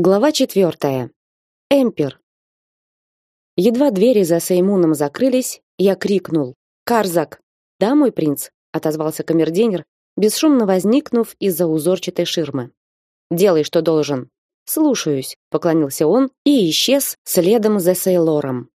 Глава четвертая. Эмпер. Едва двери за Сеймуном закрылись, я крикнул: "Карзак!" "Да, мой принц", отозвался камердинер, бесшумно возникнув из-за узорчатой ширмы. "Делай, что должен". "Слушаюсь", поклонился он и исчез следом за Сейлором.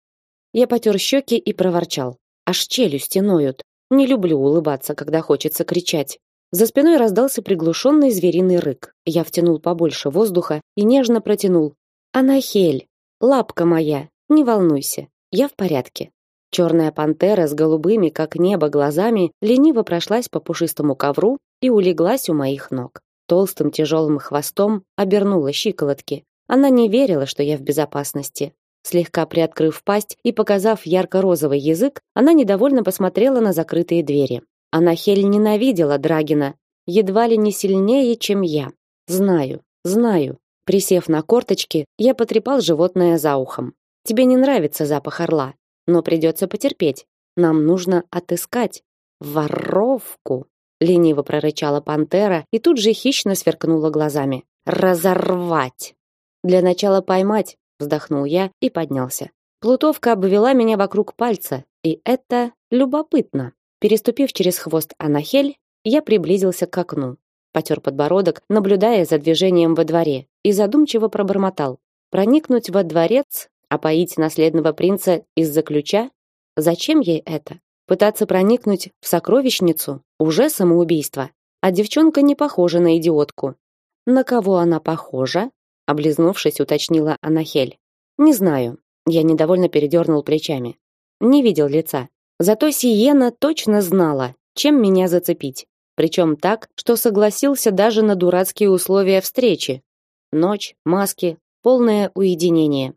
Я потёр щеки и проворчал: "Аж челюсти ноют. Не люблю улыбаться, когда хочется кричать". За спиной раздался приглушенный звериный рык. Я втянул побольше воздуха и нежно протянул: "Анахель, лапка моя, не волнуйся, я в порядке". Черная пантера с голубыми, как небо, глазами лениво прошлась по пушистому ковру и улеглась у моих ног. Толстым тяжелым хвостом обернула щиколотки. Она не верила, что я в безопасности. Слегка приоткрыв пасть и показав ярко-розовый язык, она недовольно посмотрела на закрытые двери. Анахель ненавидела Драгина, едва ли не сильнее, чем я. Знаю, знаю. Присев на корточки, я потрепал животное за ухом. Тебе не нравится запах орла, но придется потерпеть. Нам нужно отыскать воровку. Лениво прорычала пантера и тут же хищно сверкнула глазами. Разорвать. Для начала поймать, вздохнул я и поднялся. Плутовка обвела меня вокруг пальца, и это любопытно. Переступив через хвост Анахель, я приблизился к окну, потер подбородок, наблюдая за движением во дворе, и задумчиво пробормотал: проникнуть во дворец, опоить наследного принца из-за ключа? Зачем ей это? Пытаться проникнуть в сокровищницу уже самоубийство. А девчонка не похожа на идиотку. На кого она похожа? облизнувшись, уточнила Анахель. Не знаю. Я недовольно передернул плечами. Не видел лица. Зато Сиена точно знала, чем меня зацепить. Причем так, что согласился даже на дурацкие условия встречи. Ночь, маски, полное уединение.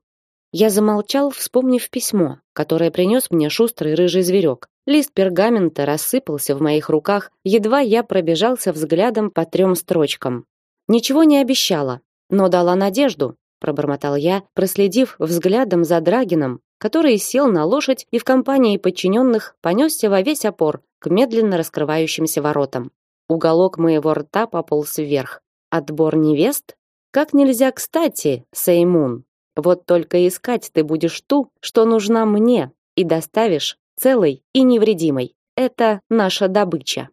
Я замолчал, вспомнив письмо, которое принес мне шустрый рыжий зверек. Лист пергамента рассыпался в моих руках, едва я пробежался взглядом по трем строчкам. Ничего не обещала, но дала надежду, пробормотал я, проследив взглядом за Драгином, который сел на лошадь и в компании подчиненных понесся во весь опор к медленно раскрывающимся воротам. Уголок моего рта пополз вверх. Отбор невест? Как нельзя кстати, Сеймун. Вот только искать ты будешь ту, что нужна мне, и доставишь целой и невредимой. Это наша добыча.